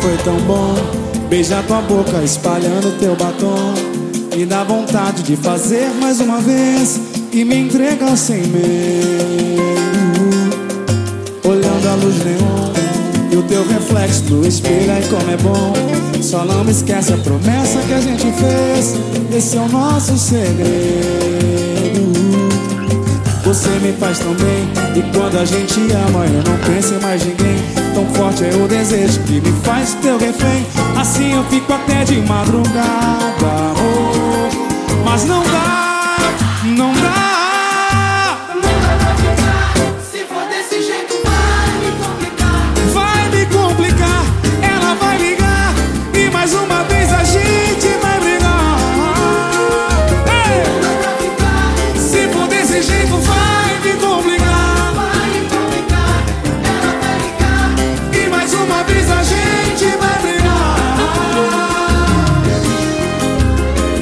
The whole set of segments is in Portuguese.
foi tão bom. Beijar tua boca espalhando teu batom. Me dá vontade de fazer mais uma vez. E me entregar sem medo. Olhando a luz neon E o teu reflexo no espelho Ai como é bom. Só não me esquece a promessa que a gente fez. Esse é o nosso segredo você me faz tão bem. E quando a gente ama eu não penso em mais ninguém. Tão forte é o desejo que me faz teu refém Assim eu fico até de madrugada, amor. Mas não dá, não dá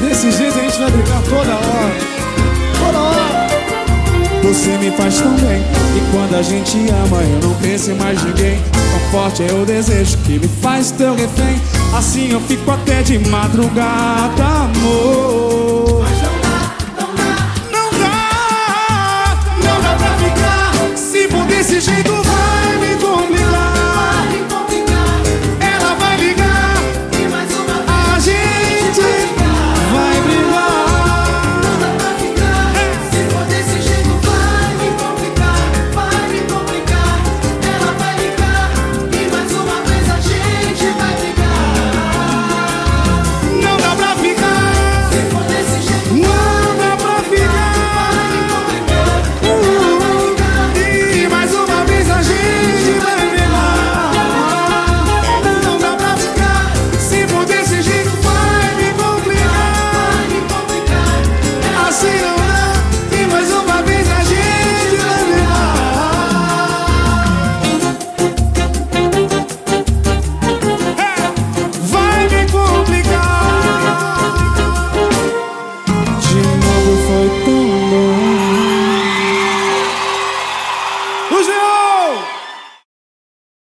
Desse jeito a gente vai brigar toda hora. Toda hora. Você me faz tão bem. E quando a gente ama, eu não penso em mais ninguém. Tão forte é o desejo que me faz teu refém. Assim eu fico até de madrugada, amor.